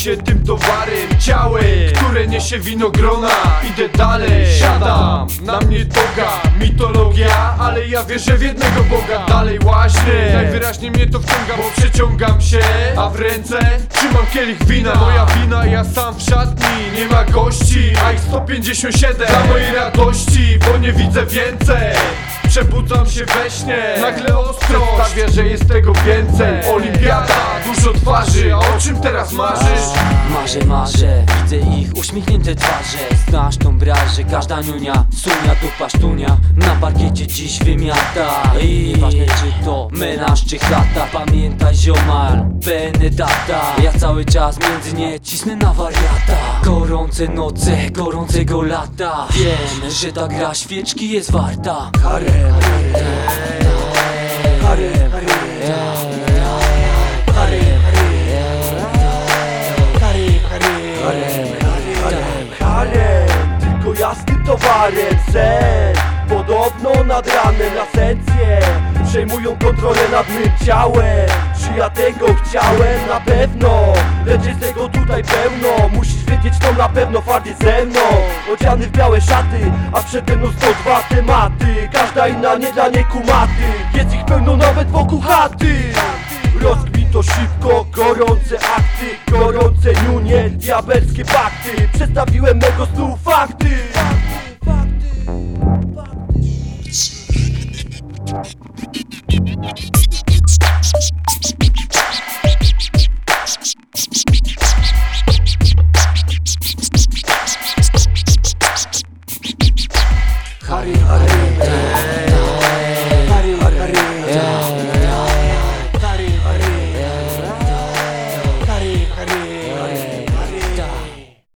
się tym towarem Ciałem, które niesie winogrona. Idę dalej, siadam, na mnie toga. Mitologia, ale ja wierzę w jednego Boga. Dalej właśnie, najwyraźniej mnie to wciąga Bo przeciągam się, a w ręce trzymam kielich wina. Moja wina, ja sam w szatni, nie ma gości. A ich 157 dla mojej radości Bo nie widzę więcej. Przebudzam się we śnie. Nagle ostro Przedstawia, że jest tego więcej Olimpiada, dużo twarzy o czym teraz marzysz? Marzę, marzę, widzę ich uśmiechnięte twarze. Znasz tą branżę, każda niunia Sunia tu pasztunia, na parkiecie dziś wymiata I nieważne czy to menaż czy chata Pamiętaj ziomal, benedata. Ja cały czas między nie cisnę na wariata. Gorące noce, gorącego lata. Wiem, że ta gra świeczki jest warta. Harem, harem, towarem sen Podobno nad ranem lasencje Przejmują kontrolę nad mym ciałem. Czy ja tego chciałem? Na pewno. Lecz jest tego tutaj pełno. Musisz wiedzieć to na pewno fart jest ze mną. Odziany w białe szaty A przede mną 102 tematy. Każda inna nie dla niej kumaty. Jest ich pełno nawet wokół chaty. Rozkmin to szybko, gorące akty. Gorące niunie, diabelskie pakty Przedstawiłem mego snu fakty Stop, stop, stop.